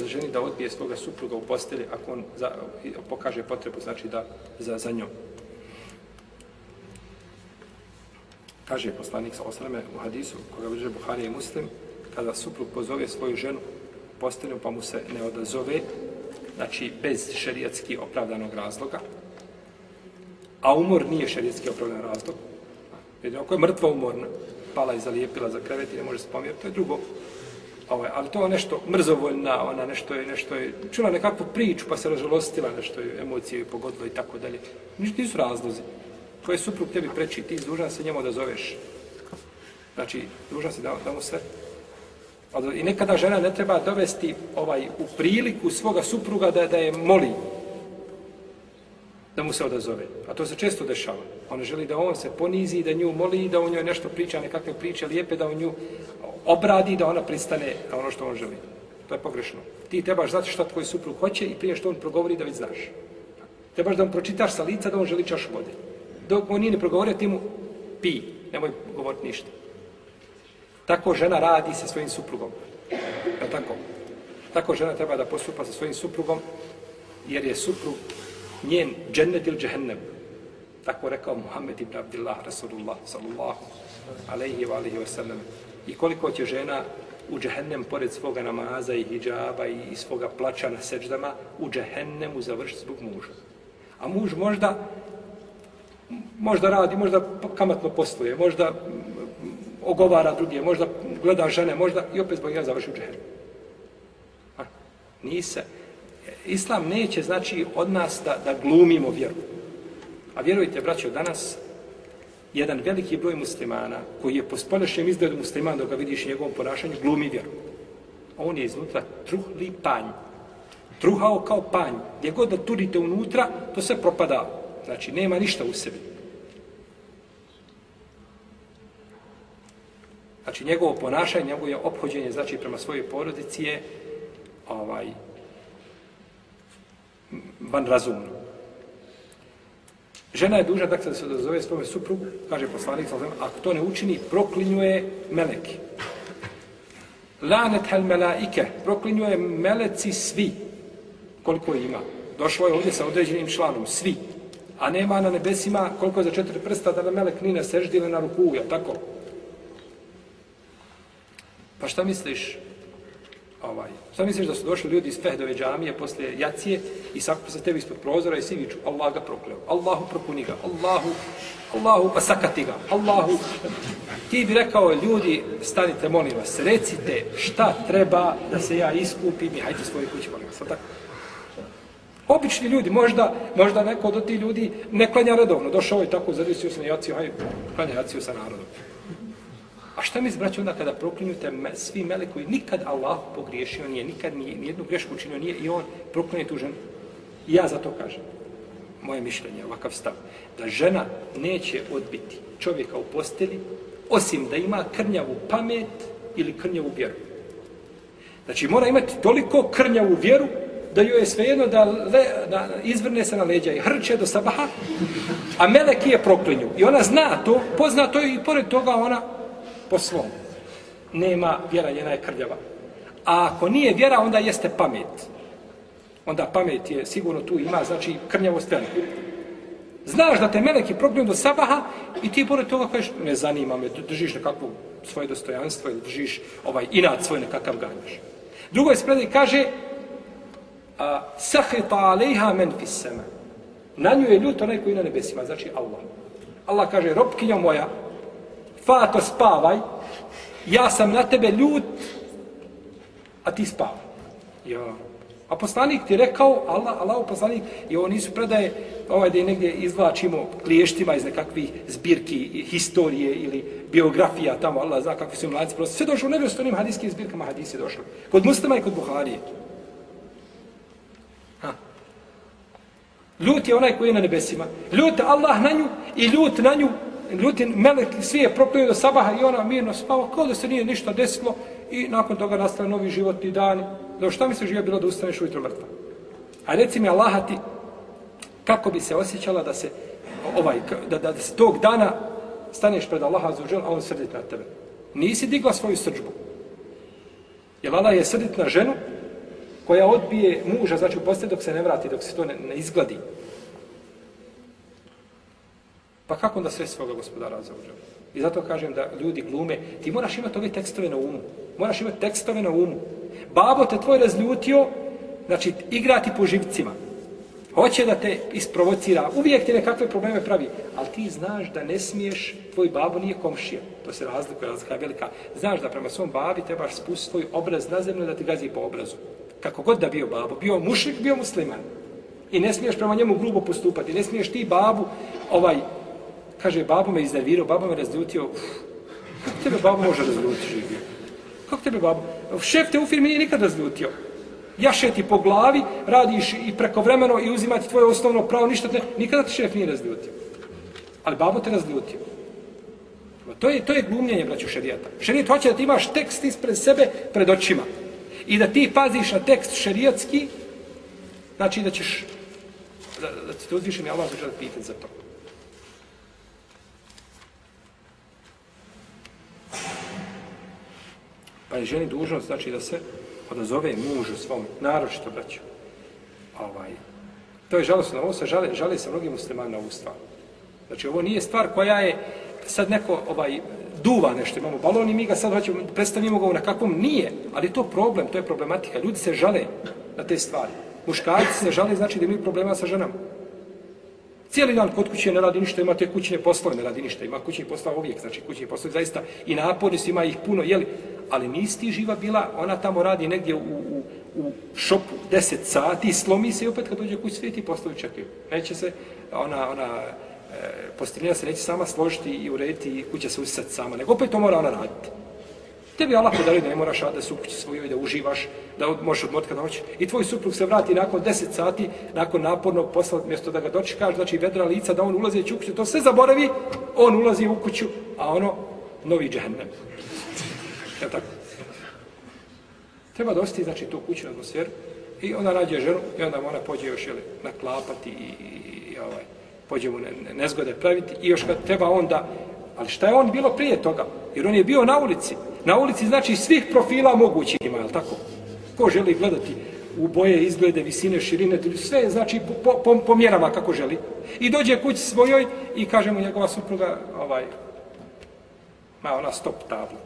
ženi da odbije svoga supruga u postelji ako on za, pokaže potrebu, znači da za, za njom. Kaže poslanik sa osrame u hadisu, koga bliže Buhari i Muslim, kada suprug pozove svoju ženu u postelju pa mu se ne odazove, znači bez šerijatski opravdanog razloga, a umor nije šerijatski opravdan razlog, Vidimo, ako je mrtva umorna, pala i zalijepila za krevet i ne može se pomjeriti, to je drugo ovaj, ali to nešto mrzovoljna, ona nešto je, nešto je, čula nekakvu priču pa se ražalostila, nešto je emocije je pogodilo i tako dalje. Ništa nisu razlozi. Koje suprug tebi preči, ti dužan se njemu da zoveš. Znači, dužan se da, da mu sve. I nekada žena ne treba dovesti ovaj u priliku svoga supruga da, da je moli da mu se odazove. A to se često dešava. Ona želi da on se ponizi, da nju moli, da u njoj nešto priča, nekakve priče lijepe, da u nju obradi, da ona pristane na ono što on želi. To je pogrešno. Ti trebaš znati šta tvoj suprug hoće i prije što on progovori da već znaš. Trebaš da mu pročitaš sa lica da on želi čašu vode. Dok on nije ne progovorio, ti mu pi, nemoj govoriti ništa. Tako žena radi sa svojim suprugom. Je tako? Tako žena treba da postupa sa svojim suprugom, jer je suprug njen džennet ili džehennem. Tako rekao Muhammed ibn Abdillah, Rasulullah, sallallahu alaihi wa alaihi wa sallam. I koliko će žena u džehennem, pored svoga namaza i hijjaba i svoga plaća na seđdama, u džehennemu završiti zbog muža. A muž možda možda radi, možda kamatno posluje, možda ogovara druge, možda gleda žene, možda i opet zbog njega završi u džehennemu. Nise. Islam neće znači od nas da, da glumimo vjeru. A vjerujte, braćo, danas jedan veliki broj muslimana koji je po spolješnjem izgledu musliman dok ga vidiš njegovom ponašanju, glumi vjeru. On je iznutra truhli panj. Truhao kao panj. Gdje god da turite unutra, to se propada. Znači, nema ništa u sebi. Znači, njegovo ponašanje, njegovo obhođenje, znači, prema svojoj porodici je ovaj, van razumno. Žena je duža dakle, da se dozove svome suprugu, kaže poslanik, ako to ne učini, proklinjuje meleki. Lanet hel melaike, proklinjuje meleci svi, koliko ima. Došlo je ovdje sa određenim članom, svi. A nema na nebesima koliko je za četiri prsta da na melek ni na seždi ili na ruku, je tako? Pa šta misliš? Ovaj. Šta misliš da su došli ljudi iz Fehdove džamije posle jacije i sakupi se tebi ispod prozora i svi viču Allah ga prokleo, Allahu prokuni ga, Allahu, Allahu pa sakati ga, Allahu. Ti bi rekao ljudi, stanite molim vas, recite šta treba da se ja iskupim i hajte svoje kuće molim vas, tako? Obični ljudi, možda, možda neko od tih ljudi ne klanja redovno, došao je tako, zavisio se na jaciju, hajde, klanja jaciju sa narodom. A šta mi zbraću onda kada proklinjute me, svi mele koji nikad Allah pogriješio nije, nikad nije, nijednu grešku učinio nije i on proklinje tu ženu? I ja za to kažem. Moje mišljenje, ovakav stav. Da žena neće odbiti čovjeka u posteli osim da ima krnjavu pamet ili krnjavu vjeru. Znači mora imati toliko krnjavu vjeru da joj je svejedno da, le, da izvrne se na leđa i hrče do sabaha, a meleki je proklinju. I ona zna to, pozna to i pored toga ona po svom. Nema vjera, njena je krljava. A ako nije vjera, onda jeste pamet. Onda pamet je sigurno tu ima, znači krnjavost veliku. Znaš da te meleki proklinju do sabaha i ti pored toga kažeš, ne zanima me, držiš nekakvo svoje dostojanstvo ili držiš ovaj inat svoj nekakav ganjaš. Drugo je spredaj kaže, a sahita alejha men fissema. Na nju je ljut onaj koji na nebesima, znači Allah. Allah kaže, robkinja moja, Fato, spavaj, ja sam na tebe ljut, a ti spavaj. Ja. A poslanik ti rekao, Allah, Allah poslanik, i ovo nisu predaje, ovaj da je negdje izvlačimo kliještima iz nekakvih zbirki, historije ili biografija tamo, Allah zna kakvi su mladici, prosto sve došlo u nevjestvenim hadijskim zbirkama hadisi došlo. Kod muslima i kod Buharije. Ha. Ljut je onaj koji je na nebesima. Ljut Allah na nju i ljut na nju ljudi, melek, svi je proklio do sabaha i ona mirno spava, kao da se nije ništa desilo i nakon toga nastane novi životni dan. Da šta mi se živa bilo da ustaneš ujutro mrtva? A reci mi Allah ti, kako bi se osjećala da se, ovaj, da, da, da se tog dana staneš pred Allaha za a on srdit na tebe. Nisi digla svoju srđbu. Jer Allah je srdit na ženu koja odbije muža, znači u dok se ne vrati, dok se to ne, ne izgladi. Pa kako onda sve svoga gospodara za uđe? I zato kažem da ljudi glume, ti moraš imati ove tekstove na umu. Moraš imati tekstove na umu. Babo te tvoj razljutio, znači igrati po živcima. Hoće da te isprovocira, uvijek ti nekakve probleme pravi, ali ti znaš da ne smiješ, tvoj babo nije komšija, to se razlikuje, razlika je velika. Znaš da prema svom babi trebaš spustiti svoj obraz na zemlju da ti gazi po obrazu. Kako god da bio babo, bio mušik, bio musliman. I ne smiješ prema njemu grubo postupati, ne smiješ ti babu, ovaj, kaže, babo me iznervirao, babo me razljutio, uf, kako tebe babo može razljutiti živio? Kako tebe babo? Šef te u firmi nije nikad razljutio jaše ti po glavi, radiš i prekovremeno i uzimati tvoje osnovno pravo, ništa te, nikada te šef nije razljutio. Ali babo te razljutio. To je, to je glumljenje, braću šerijata. Šerijat hoće da ti imaš tekst ispred sebe, pred očima. I da ti paziš na tekst šerijatski, znači da ćeš, da, da ti te uzvišen Allah zađe da pitati za to. Pa je ženi dužnost, znači da se odazove mužu svom, naročito braću. Ovaj, to je žalostno, ovo se žale, žale se mnogi muslimani na ovu stvar. Znači, ovo nije stvar koja je sad neko ovaj duva nešto, imamo balon i mi ga sad hoćemo, predstavimo ga na kakvom nije, ali to problem, to je problematika. Ljudi se žale na te stvari. Muškarci se žale, znači da imaju problema sa ženama. Cijeli dan kod kuće ne radi ništa, ima te kućne poslove, ne radi ništa, ima kućni poslova uvijek, znači kućni poslovi zaista i napori su, ima ih puno, jeli, ali nisi ti živa bila, ona tamo radi negdje u, u, u šopu 10 sati, slomi se i opet kad dođe kuć sveti postavi čekaju. Neće se, ona, ona, e, posteljena se neće sama složiti i urediti i kuća se usisati sama, nego opet to mora ona raditi. Tebi Allah podari da ne moraš da se ukući svoju i da uživaš, da od, možeš odmoriti kada hoćeš. I tvoj suprug se vrati nakon 10 sati, nakon napornog posla, mjesto da ga dočekaš, znači vedra lica, da on ulazi u kuću, to sve zaboravi, on ulazi u kuću, a ono, novi džehennem. Je tako? Treba dosti, znači, tu kućnu atmosferu i ona rađe ženu i onda ona pođe još, jel, naklapati i, i, i ovaj, pođe mu ne, nezgode praviti i još kad treba onda, ali šta je on bilo prije toga? Jer on je bio na ulici. Na ulici znači svih profila mogućih ima, je tako? Ko želi gledati u boje, izglede, visine, širine, sve znači po, po, po mjerama kako želi. I dođe kući svojoj i kaže mu njegova supruga, ovaj, ma ona stop tabla.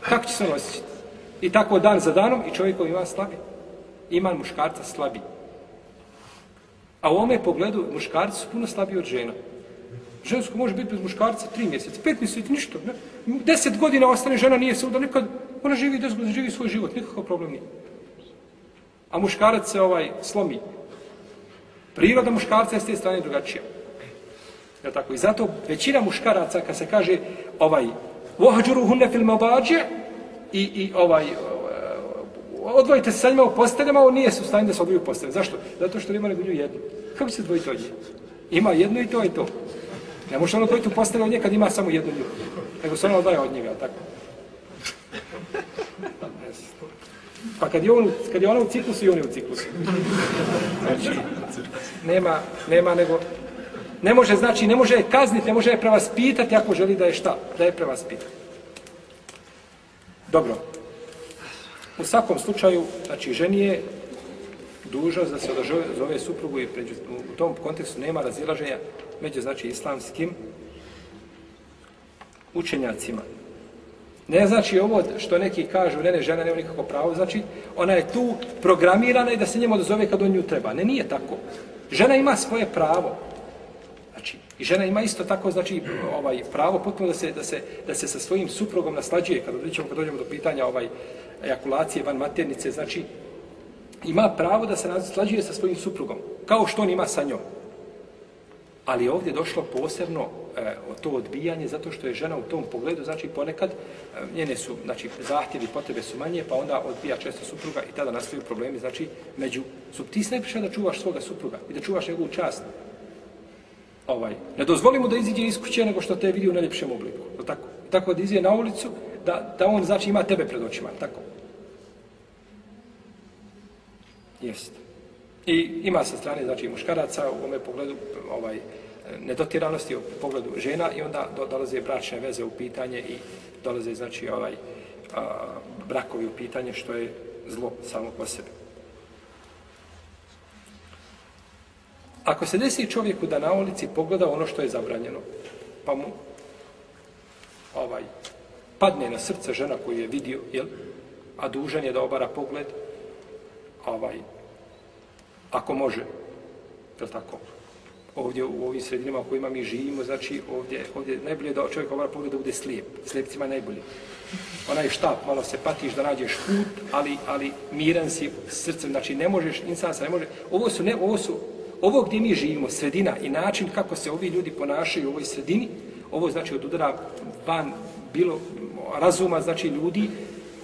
Kako će se on osjećati? I tako dan za danom i čovjek koji ima slabi. Ima muškarca slabi. A u ome pogledu muškarci su puno slabiji od žena. Žensko može biti bez muškarca tri mjeseca, pet mjeseca, ništa. Ne? Deset godina ostane žena, nije se udala, nikad, ona živi deset godina, živi svoj život, nikakav problem nije. A muškarac se ovaj slomi. Priroda muškarca je s te strane drugačija. Je tako? I zato većina muškaraca, kad se kaže ovaj, vohađuru hunne fil mabađe, i, i ovaj, e, odvojite se sa njima u posteljama, on nije su stanji da se odvoju u postelje. Zašto? Zato što ima nego nju jednu. Kako će se odvojiti od nje? Ima jedno i to je to. Ne može ono odvojiti u postelje od nje kad ima samo jednu nju. Nego se ono odvaja od njega, tako. Pa kad je, on, kad je ona u ciklusu, i on je u ciklusu. Znači, nema, nema nego ne može, znači, ne može je kazniti, ne može je prevaspitati ako želi da je šta? Da je prevaspita. Dobro. U svakom slučaju, znači, ženi je duža da se odazove suprugu i pređu, u tom kontekstu nema razilaženja među, znači, islamskim učenjacima. Ne znači ovo što neki kažu, ne, ne, žena nema nikako pravo, znači ona je tu programirana i da se njemu odazove kad on nju treba. Ne, nije tako. Žena ima svoje pravo. I žena ima isto tako, znači, ovaj pravo potpuno da se, da se, da se sa svojim suprugom naslađuje, kada dođemo, kad dođemo do pitanja ovaj ejakulacije van maternice, znači, ima pravo da se naslađuje sa svojim suprugom, kao što on ima sa njom. Ali ovdje je došlo posebno e, to odbijanje, zato što je žena u tom pogledu, znači ponekad e, njene su, znači zahtjevi, potrebe su manje, pa onda odbija često supruga i tada nastaju problemi, znači među, su, ti se da čuvaš svoga supruga i da čuvaš njegovu čast, ovaj, ne dozvoli mu da iziđe iz kuće nego što te vidi u najljepšem obliku. To tako? Tako da iziđe na ulicu, da, da on znači ima tebe pred očima. Tako? Jeste. I ima sa strane znači muškaraca u ome pogledu ovaj nedotiranosti u pogledu žena i onda do, dolaze bračne veze u pitanje i dolaze znači ovaj a, brakovi u pitanje, što je zlo samo po sebi. Ako se desi čovjeku da na ulici pogleda ono što je zabranjeno, pa mu ovaj, padne na srce žena koju je vidio, jel? a dužan je da obara pogled, ovaj, ako može, je tako? Ovdje u ovim sredinama u kojima mi živimo, znači ovdje, ovdje najbolje da čovjek obara pogled da bude slijep, slijepcima najbolje. Onaj štap, malo se patiš da nađeš put, ali, ali miran si srcem, znači ne možeš, insan ne može, ovo su, ne, ovo su, ovo gdje mi živimo, sredina i način kako se ovi ljudi ponašaju u ovoj sredini, ovo znači od udara van bilo razuma, znači ljudi,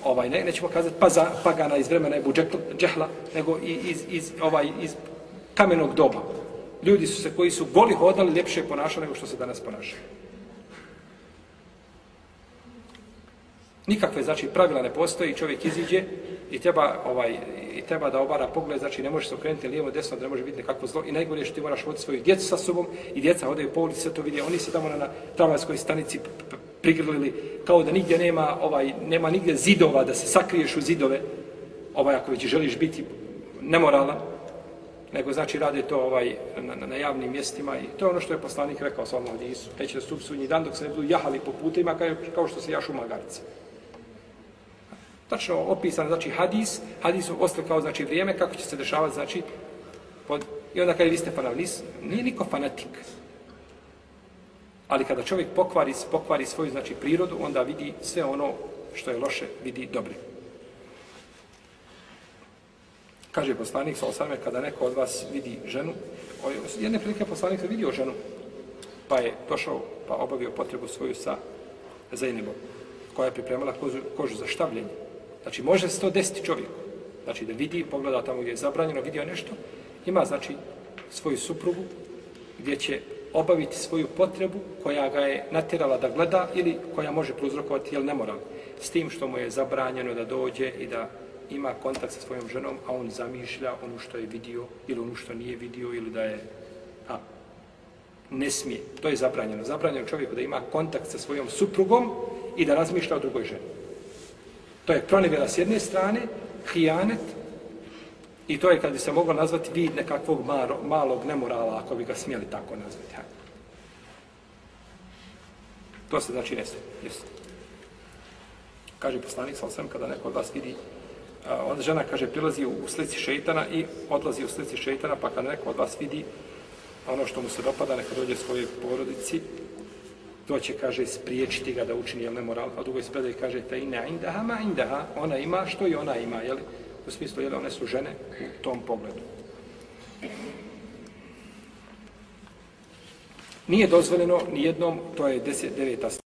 ovaj, ne, nećemo kazati pa za pagana iz vremena Ebu Džehla, nego iz, iz, ovaj, iz kamenog doba. Ljudi su se koji su goli hodali, ljepše ponašali nego što se danas ponašaju. Nikakve, znači, pravila ne postoji, čovjek iziđe i treba, ovaj, i treba da obara pogled, znači ne može se okrenuti lijevo, desno, da ne može biti nekakvo zlo. I najgore što ti moraš voditi svoju djecu sa sobom i djeca odaju po ulici, sve to vidi. Oni se tamo na, na tramvajskoj stanici prigrlili, kao da nigdje nema, ovaj, nema nigdje zidova, da se sakriješ u zidove, ovaj, ako već želiš biti nemoralan, nego znači rade to ovaj na, na, na javnim mjestima i to je ono što je poslanik rekao sa ovom Isu. Neće da stup sunji dan dok se ne budu jahali po putima kao, kao što se jašu magarice. Tačno opisan, znači hadis, hadis ostao kao znači vrijeme kako će se dešavati, znači pod, i onda kada vi ste fanatik, nije niko fanatik. Ali kada čovjek pokvari, pokvari svoju znači prirodu, onda vidi sve ono što je loše, vidi dobre. Kaže poslanik sa osame, kada neko od vas vidi ženu, jedne prilike poslanik se vidio ženu, pa je došao, pa obavio potrebu svoju sa Zainibom, koja je pripremala kožu, kožu za štavljenje. Znači, može se to desiti čovjeku. Znači, da vidi, pogleda tamo gdje je zabranjeno, vidio nešto, ima, znači, svoju suprugu, gdje će obaviti svoju potrebu koja ga je natjerala da gleda ili koja može prouzrokovati, jel ne mora. s tim što mu je zabranjeno da dođe i da ima kontakt sa svojom ženom, a on zamišlja ono što je vidio ili ono što nije vidio ili da je a, ne smije. To je zabranjeno. Zabranjeno čovjeku da ima kontakt sa svojom suprugom i da razmišlja o drugoj ženi. To je pronevjela s jedne strane, hijanet, i to je kad bi se moglo nazvati vid nekakvog maro, malog nemorala, ako bi ga smjeli tako nazvati. Ha. To se znači ne smije. Kaže poslanik, sal sam kada neko od vas vidi onda žena kaže prilazi u slici šejtana i odlazi u slici šejtana pa kad neko od vas vidi ono što mu se dopada neka dođe svoje porodici to će kaže spriječiti ga da učini jel nemoral a drugoj spredaj kaže ta ina indaha ma indaha. Ona ima što i ona ima jel? U smislu jel one su žene u tom pogledu. Nije dozvoljeno ni jednom to je 10 9